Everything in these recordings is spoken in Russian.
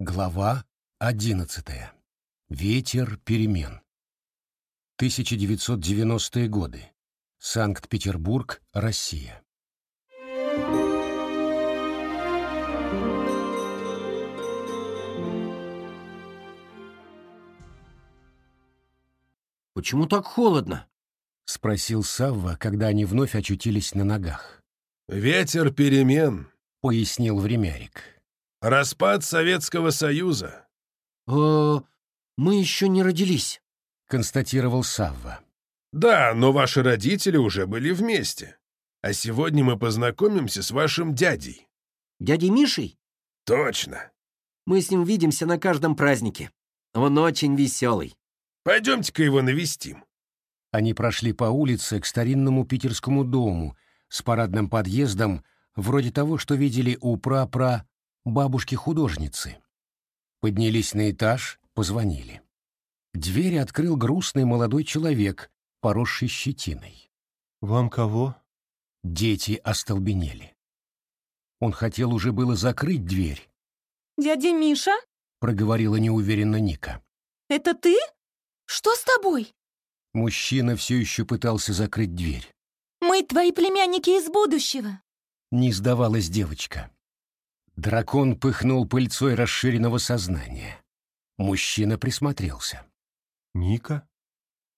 Глава 11. Ветер перемен. 1990-е годы. Санкт-Петербург, Россия. «Почему так холодно?» — спросил Савва, когда они вновь очутились на ногах. «Ветер перемен», — пояснил времярик. Распад Советского Союза. «Э, мы еще не родились, констатировал Савва. Да, но ваши родители уже были вместе. А сегодня мы познакомимся с вашим дядей. Дядей Мишей? Точно. Мы с ним видимся на каждом празднике. Он очень веселый. Пойдемте-ка его навестим. Они прошли по улице к старинному питерскому дому с парадным подъездом, вроде того, что видели у пра-пра бабушки-художницы. Поднялись на этаж, позвонили. Дверь открыл грустный молодой человек, поросший щетиной. «Вам кого?» Дети остолбенели. Он хотел уже было закрыть дверь. «Дядя Миша?» — проговорила неуверенно Ника. «Это ты? Что с тобой?» Мужчина все еще пытался закрыть дверь. «Мы твои племянники из будущего!» Не сдавалась девочка. Дракон пыхнул пыльцой расширенного сознания. Мужчина присмотрелся. «Ника?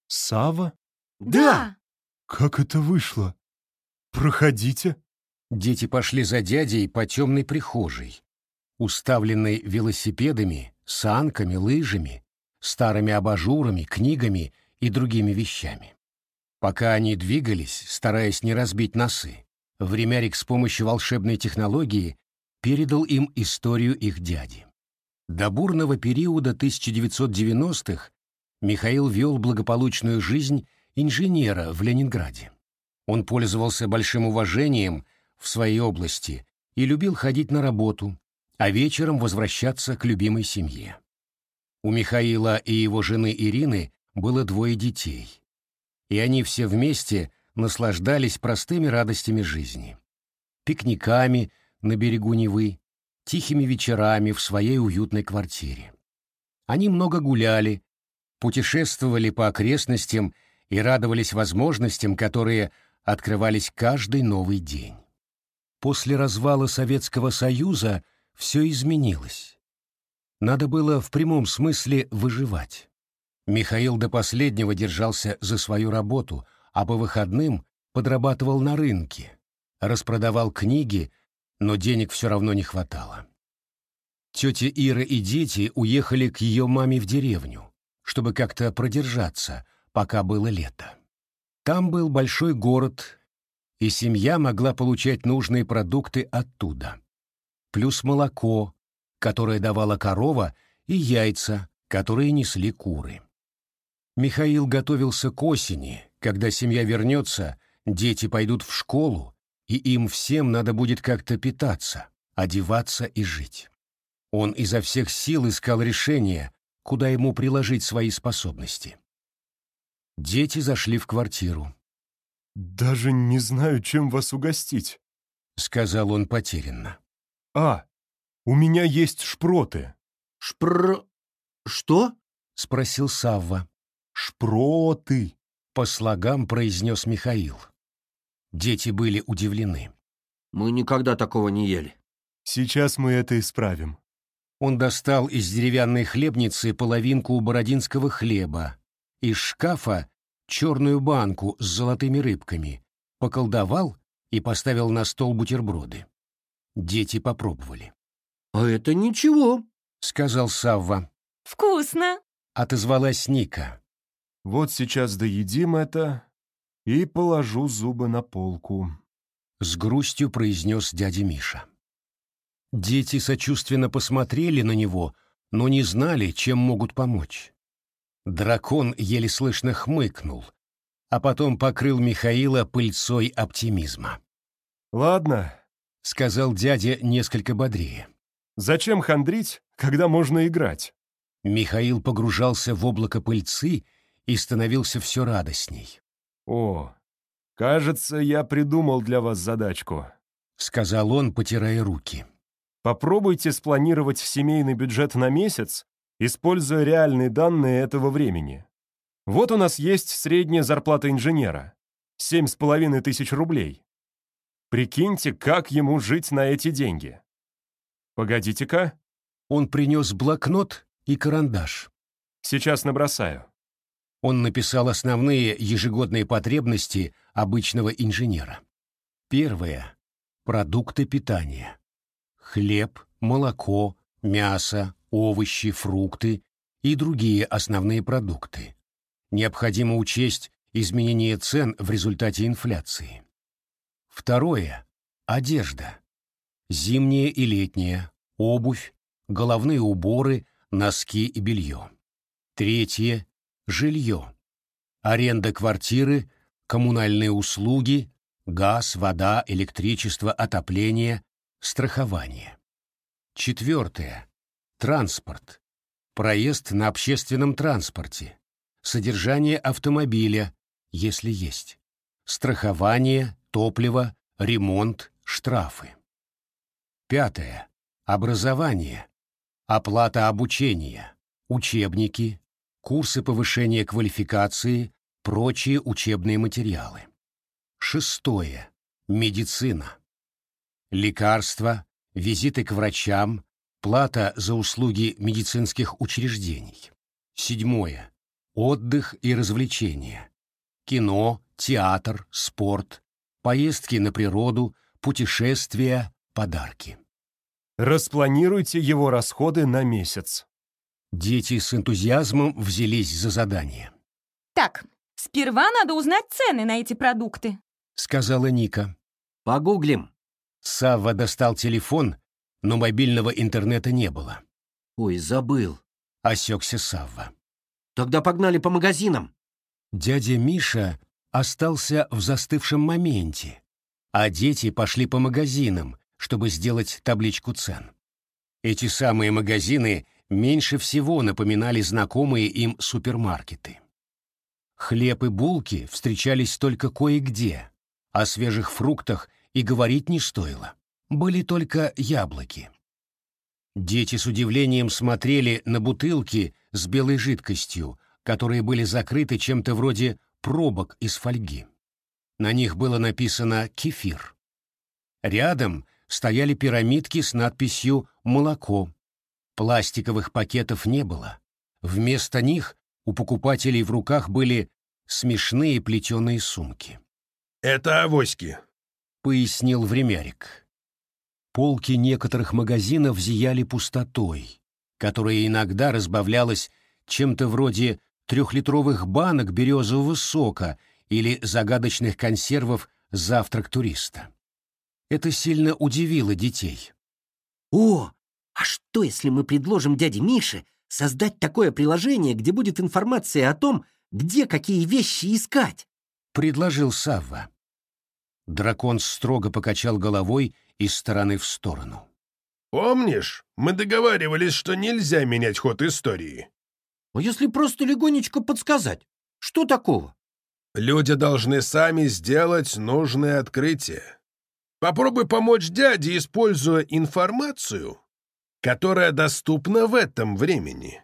Сава? «Да!» «Как это вышло? Проходите!» Дети пошли за дядей по темной прихожей, уставленной велосипедами, санками, лыжами, старыми абажурами, книгами и другими вещами. Пока они двигались, стараясь не разбить носы, Времярик с помощью волшебной технологии передал им историю их дяди. До бурного периода 1990-х Михаил вел благополучную жизнь инженера в Ленинграде. Он пользовался большим уважением в своей области и любил ходить на работу, а вечером возвращаться к любимой семье. У Михаила и его жены Ирины было двое детей, и они все вместе наслаждались простыми радостями жизни. Пикниками, на берегу Невы, тихими вечерами в своей уютной квартире. Они много гуляли, путешествовали по окрестностям и радовались возможностям, которые открывались каждый новый день. После развала Советского Союза все изменилось. Надо было в прямом смысле выживать. Михаил до последнего держался за свою работу, а по выходным подрабатывал на рынке, распродавал книги но денег все равно не хватало. Тетя Ира и дети уехали к ее маме в деревню, чтобы как-то продержаться, пока было лето. Там был большой город, и семья могла получать нужные продукты оттуда. Плюс молоко, которое давала корова, и яйца, которые несли куры. Михаил готовился к осени, когда семья вернется, дети пойдут в школу, и им всем надо будет как-то питаться, одеваться и жить. Он изо всех сил искал решение, куда ему приложить свои способности. Дети зашли в квартиру. «Даже не знаю, чем вас угостить», — сказал он потерянно. «А, у меня есть шпроты». «Шпр... что?» — спросил Савва. «Шпроты», — по слогам произнес Михаил. Дети были удивлены. «Мы никогда такого не ели». «Сейчас мы это исправим». Он достал из деревянной хлебницы половинку бородинского хлеба, из шкафа черную банку с золотыми рыбками, поколдовал и поставил на стол бутерброды. Дети попробовали. «А это ничего», — сказал Савва. «Вкусно», — отозвалась Ника. «Вот сейчас доедим это, и положу зубы на полку», — с грустью произнес дядя Миша. Дети сочувственно посмотрели на него, но не знали, чем могут помочь. Дракон еле слышно хмыкнул, а потом покрыл Михаила пыльцой оптимизма. «Ладно», — сказал дядя несколько бодрее. «Зачем хандрить, когда можно играть?» Михаил погружался в облако пыльцы и становился все радостней. «О, кажется, я придумал для вас задачку», — сказал он, потирая руки. «Попробуйте спланировать семейный бюджет на месяц, используя реальные данные этого времени. Вот у нас есть средняя зарплата инженера — семь с половиной тысяч рублей. Прикиньте, как ему жить на эти деньги. Погодите-ка». Он принес блокнот и карандаш. «Сейчас набросаю он написал основные ежегодные потребности обычного инженера. Первое – продукты питания. Хлеб, молоко, мясо, овощи, фрукты и другие основные продукты. Необходимо учесть изменение цен в результате инфляции. Второе – одежда. Зимняя и летняя, обувь, головные уборы, носки и белье. Третье жилье, аренда квартиры, коммунальные услуги, газ, вода, электричество, отопление, страхование. Четвертое. Транспорт. Проезд на общественном транспорте. Содержание автомобиля, если есть. Страхование, топливо, ремонт, штрафы. Пятое. Образование. Оплата обучения. Учебники, курсы повышения квалификации, прочие учебные материалы. Шестое. Медицина. Лекарства, визиты к врачам, плата за услуги медицинских учреждений. Седьмое. Отдых и развлечения. Кино, театр, спорт, поездки на природу, путешествия, подарки. Распланируйте его расходы на месяц. Дети с энтузиазмом взялись за задание. «Так, сперва надо узнать цены на эти продукты», — сказала Ника. «Погуглим». Савва достал телефон, но мобильного интернета не было. «Ой, забыл», — осекся Савва. «Тогда погнали по магазинам». Дядя Миша остался в застывшем моменте, а дети пошли по магазинам, чтобы сделать табличку цен. Эти самые магазины — меньше всего напоминали знакомые им супермаркеты. Хлеб и булки встречались только кое-где, о свежих фруктах и говорить не стоило. Были только яблоки. Дети с удивлением смотрели на бутылки с белой жидкостью, которые были закрыты чем-то вроде пробок из фольги. На них было написано «кефир». Рядом стояли пирамидки с надписью «молоко», Пластиковых пакетов не было. Вместо них у покупателей в руках были смешные плетеные сумки. «Это авоськи», — пояснил времярик. Полки некоторых магазинов зияли пустотой, которая иногда разбавлялась чем-то вроде трехлитровых банок березового сока или загадочных консервов «Завтрак туриста». Это сильно удивило детей. «О, а что, если мы предложим дяде Мише создать такое приложение, где будет информация о том, где какие вещи искать?» — предложил Савва. Дракон строго покачал головой из стороны в сторону. «Помнишь, мы договаривались, что нельзя менять ход истории?» «А если просто легонечко подсказать? Что такого?» «Люди должны сами сделать нужное открытие. Попробуй помочь дяде, используя информацию, которая доступна в этом времени.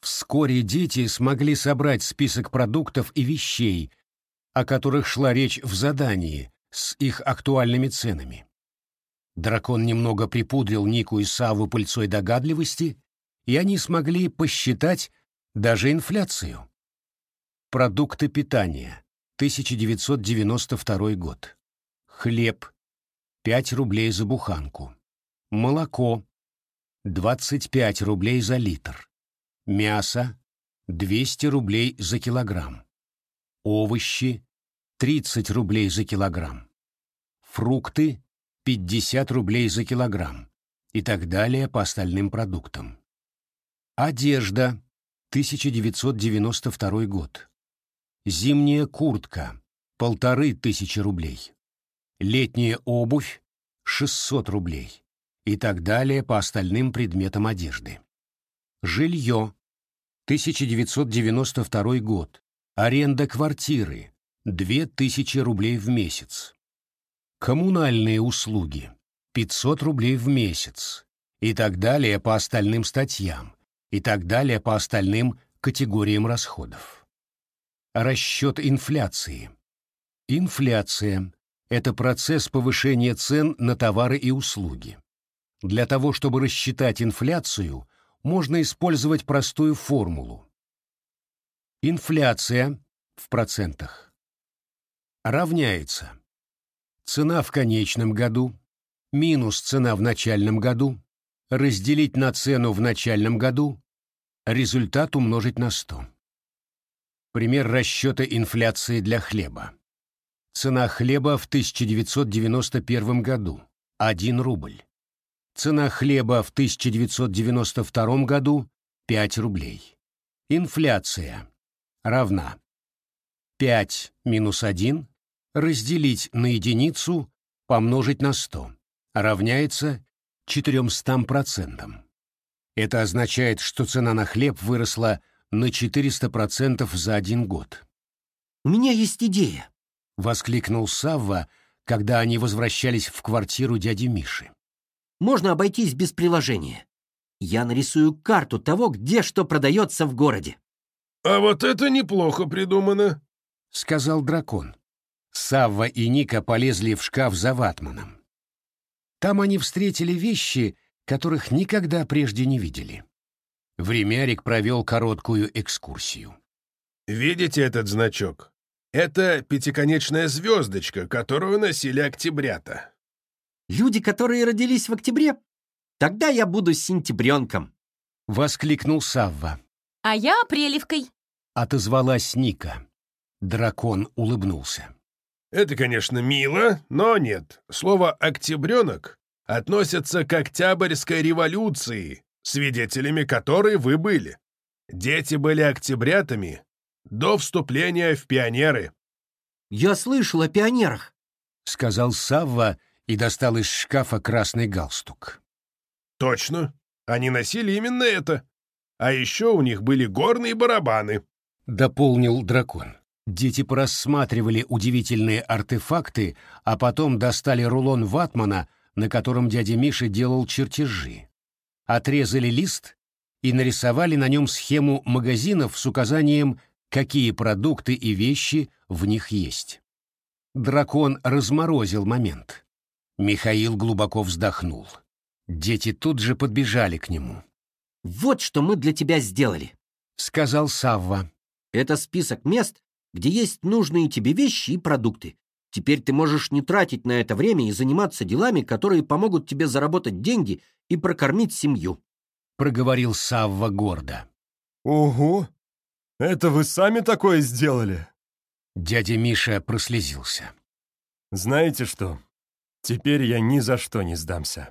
Вскоре дети смогли собрать список продуктов и вещей, о которых шла речь в задании, с их актуальными ценами. Дракон немного припудрил Нику и Саву пыльцой догадливости, и они смогли посчитать даже инфляцию. Продукты питания. 1992 год. Хлеб. 5 рублей за буханку. Молоко. 25 рублей за литр. Мясо 200 рублей за килограмм. Овощи 30 рублей за килограмм. Фрукты 50 рублей за килограмм и так далее по остальным продуктам. Одежда 1992 год. Зимняя куртка – полторы тысячи рублей. Летняя обувь – 600 рублей и так далее по остальным предметам одежды. Жилье. 1992 год. Аренда квартиры. 2000 рублей в месяц. Коммунальные услуги. 500 рублей в месяц. И так далее по остальным статьям. И так далее по остальным категориям расходов. Расчет инфляции. Инфляция – это процесс повышения цен на товары и услуги. Для того, чтобы рассчитать инфляцию, можно использовать простую формулу. Инфляция в процентах равняется цена в конечном году минус цена в начальном году разделить на цену в начальном году, результат умножить на 100. Пример расчета инфляции для хлеба. Цена хлеба в 1991 году – 1 рубль. Цена хлеба в 1992 году 5 рублей. Инфляция равна 5 минус 1 разделить на единицу помножить на 100 равняется 400%. Это означает, что цена на хлеб выросла на 400% за один год. «У меня есть идея!» — воскликнул Савва, когда они возвращались в квартиру дяди Миши можно обойтись без приложения. Я нарисую карту того, где что продается в городе». «А вот это неплохо придумано», — сказал дракон. Савва и Ника полезли в шкаф за ватманом. Там они встретили вещи, которых никогда прежде не видели. Времярик провел короткую экскурсию. «Видите этот значок? Это пятиконечная звездочка, которую носили октябрята. «Люди, которые родились в октябре? Тогда я буду сентябренком!» — воскликнул Савва. «А я апрелевкой!» — отозвалась Ника. Дракон улыбнулся. «Это, конечно, мило, но нет. Слово «октябренок» относится к Октябрьской революции, свидетелями которой вы были. Дети были октябрятами до вступления в пионеры». «Я слышал о пионерах», — сказал Савва, — и достал из шкафа красный галстук. «Точно. Они носили именно это. А еще у них были горные барабаны», — дополнил дракон. Дети просматривали удивительные артефакты, а потом достали рулон ватмана, на котором дядя Миша делал чертежи. Отрезали лист и нарисовали на нем схему магазинов с указанием, какие продукты и вещи в них есть. Дракон разморозил момент. Михаил глубоко вздохнул. Дети тут же подбежали к нему. «Вот что мы для тебя сделали», — сказал Савва. «Это список мест, где есть нужные тебе вещи и продукты. Теперь ты можешь не тратить на это время и заниматься делами, которые помогут тебе заработать деньги и прокормить семью», — проговорил Савва гордо. «Ого! Это вы сами такое сделали?» Дядя Миша прослезился. «Знаете что? Теперь я ни за что не сдамся.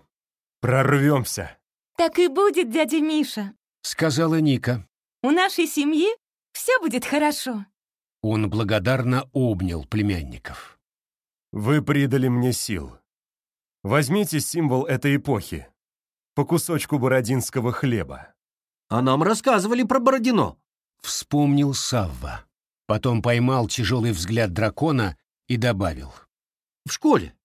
Прорвемся. Так и будет, дядя Миша, сказала Ника. У нашей семьи все будет хорошо. Он благодарно обнял племянников. Вы придали мне сил. Возьмите символ этой эпохи. По кусочку бородинского хлеба. А нам рассказывали про Бородино. Вспомнил Савва. Потом поймал тяжелый взгляд дракона и добавил. В школе.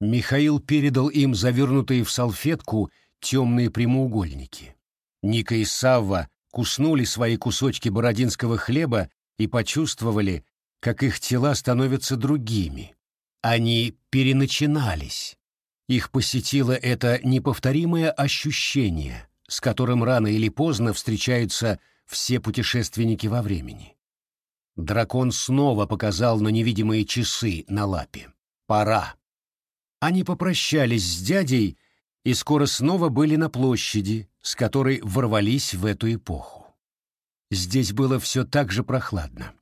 Михаил передал им завернутые в салфетку темные прямоугольники. Ника и Савва куснули свои кусочки бородинского хлеба и почувствовали, как их тела становятся другими. Они переначинались. Их посетило это неповторимое ощущение, с которым рано или поздно встречаются все путешественники во времени. Дракон снова показал на невидимые часы на лапе. «Пора!» Они попрощались с дядей и скоро снова были на площади, с которой ворвались в эту эпоху. Здесь было все так же прохладно.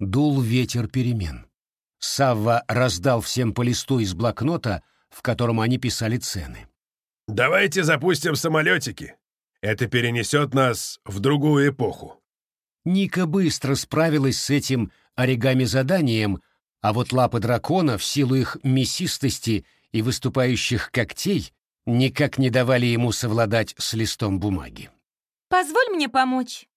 Дул ветер перемен. Савва раздал всем по листу из блокнота, в котором они писали цены. «Давайте запустим самолетики. Это перенесет нас в другую эпоху». Ника быстро справилась с этим оригами-заданием а вот лапы дракона в силу их мясистости и выступающих когтей никак не давали ему совладать с листом бумаги. «Позволь мне помочь».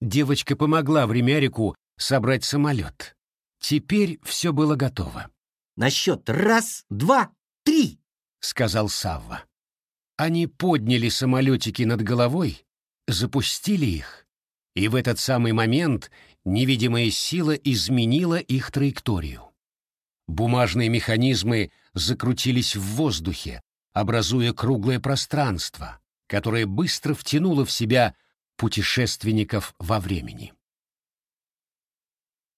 Девочка помогла времярику собрать самолет. Теперь все было готово. «На счет раз, два, три!» — сказал Савва. Они подняли самолетики над головой, запустили их, и в этот самый момент невидимая сила изменила их траекторию. Бумажные механизмы закрутились в воздухе, образуя круглое пространство, которое быстро втянуло в себя путешественников во времени.